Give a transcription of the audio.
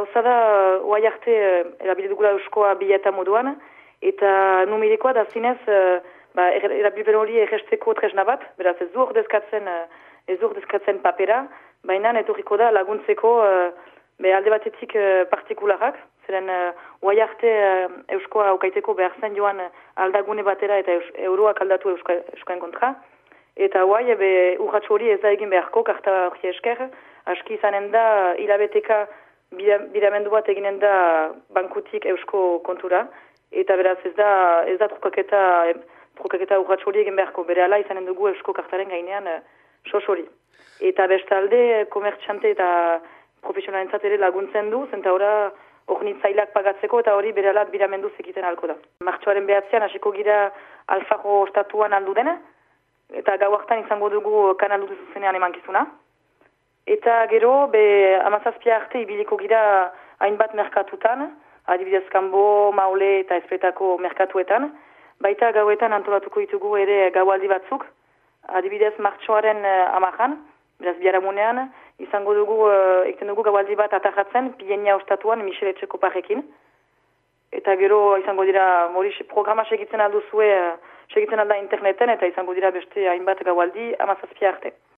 gauza da, oai arte, erabili dugula euskoa bileta moduan, eta numerikoa da zinez, ba, erabilpen hori egesteko tresna bat, beraz ez du ordezkatzen, ez du ordezkatzen papera, baina neturiko da laguntzeko be, alde batetik partikularak, zeren oai arte euskoa aukaiteko behar zen joan aldagune batera eta euroak aldatu euskoen kontra, eta oai ebe urratxo hori ez da egin beharko, karta hori esker, aski izanen da hilabeteka bidamendu bat eginen da bankutik eusko kontura, eta beraz ez da, ez da trukaketa, trukaketa urratxori egin beharko, bere ala izanen dugu eusko kartaren gainean uh, sosori. Eta bestalde, komertxante eta profesionalentzat ere laguntzen du, zenta ora ornitzailak pagatzeko eta hori bere ala biramendu zekiten alko da. Martxoaren behatzean, hasiko gira alfaro ostatuan aldu dena, eta gau hartan izango dugu kanal dut zuzenean emankizuna. Eta gero, be, amazazpia arte ibiliko gira hainbat merkatutan, adibidez kanbo, maule eta ezpetako merkatuetan. Baita gauetan antolatuko ditugu ere gaualdi batzuk, adibidez martxoaren uh, amajan, beraz biaramunean, izango dugu, uh, ekten dugu gaualdi bat atajatzen, pilenia ostatuan, Michel Etxeko parrekin. Eta gero izango dira, mori programa segitzen alduzue, uh, segitzen alda interneten, eta izango dira beste hainbat gaualdi amazazpia arte.